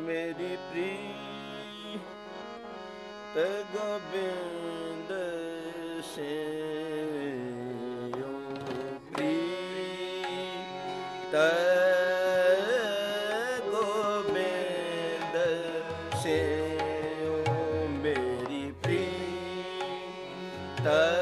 ਮੇਰੀ ਪ੍ਰੀਤ ਗੋਬਿੰਦ ਸਿਓ ਪ੍ਰੀਤ ਗੋਬਿੰਦ ਸਿਓ ਮੇਰੀ pre Gobind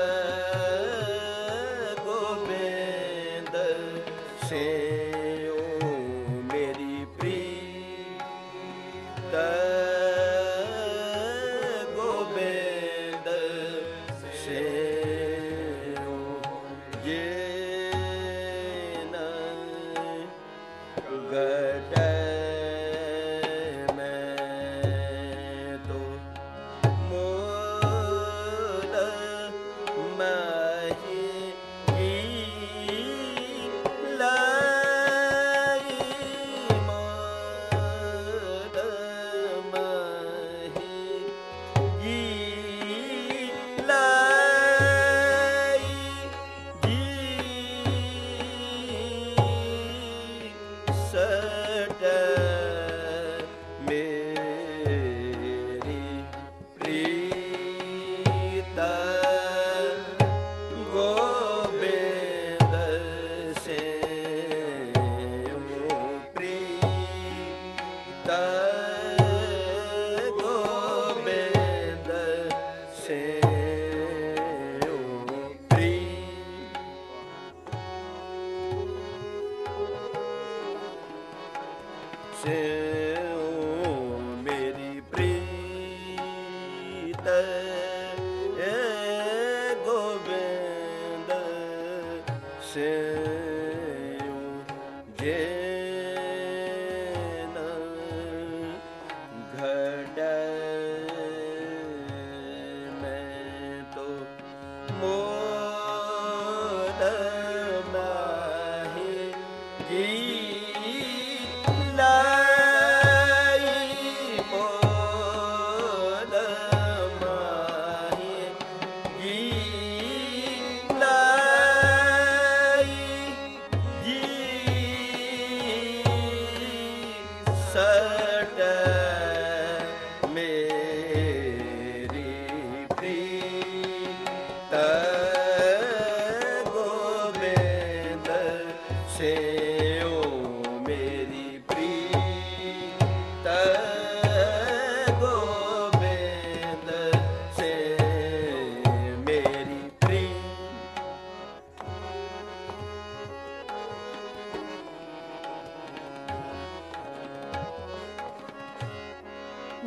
mall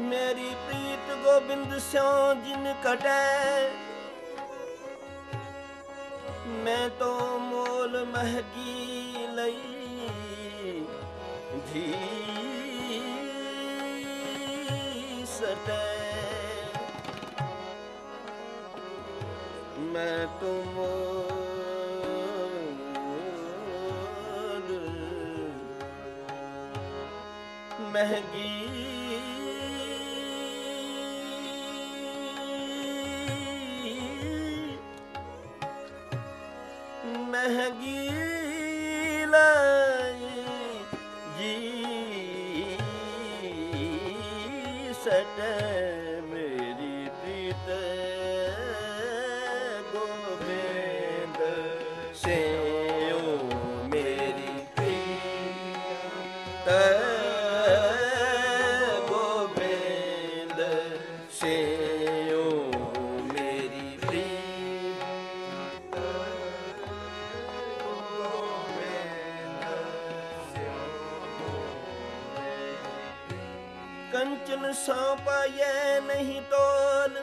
ਮੇਰੀ ਪ੍ਰੀਤ ਗੋਬਿੰਦ ਸਿਉ ਜਿਨ ਕਟੈ ਮੈਂ ਤੋ ਮੋਲ ਮਹਿਗੀ ਲਈ ਜੀ ਸਟੈ। ਮੈਂ ਤੋ ਮੋਲ ਮਹਿੰਗੀ ਮਹਿੰਗੀ ਲਈ। ਜੀ ਸਟ ਮੇਰੀ ਪ੍ਰੀਤ ਗੋਬਿੰਦ ਸਿਓ ਮੇਰੀ ਪ੍ਰੀਤ ਕੰਚਨ ਸੋ ਪਾਏ ਨਹੀਂ ਤੋਲ।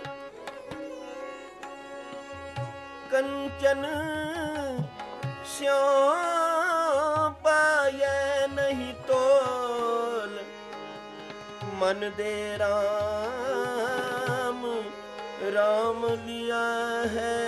ਕੰਚਨ ਸਿਓ ਪਾਏ ਨਹੀਂ ਤੋਲ। ਮਨ ਦੇ ਰਾਮ ਰਾਮ ਲਿਆ ਹੈ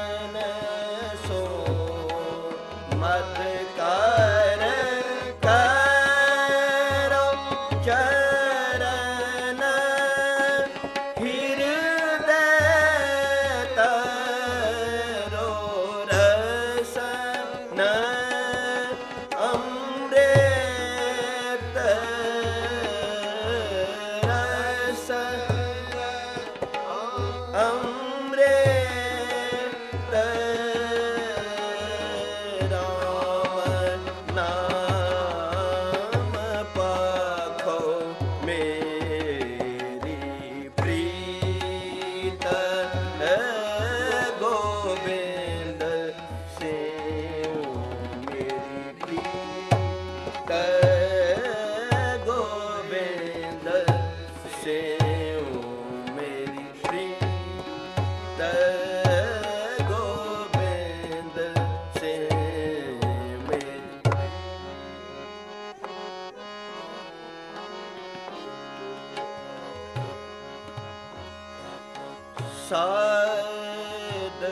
ਸਾਧ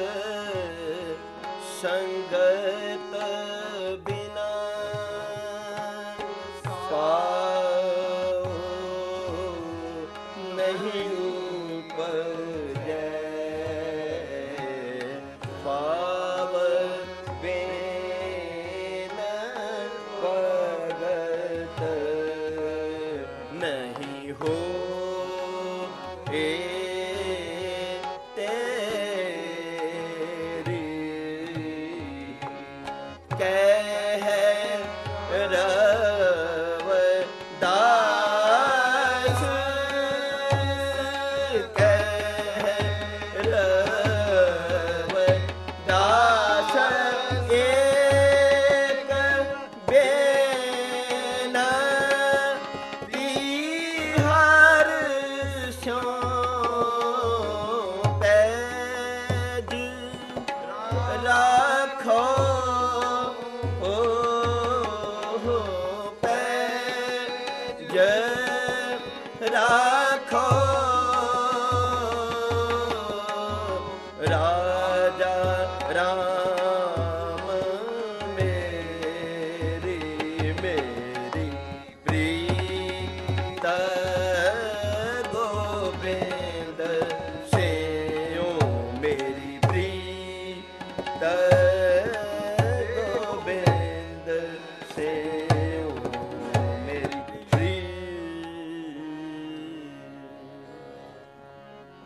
ਸੰਗ te ਰਾਖੋ। ਰਾਜਾ ਰਾਮ ਮੇਰੀ ਮੇਰੀ ਪ੍ਰੀਤ ਗੋਬਿੰਦ।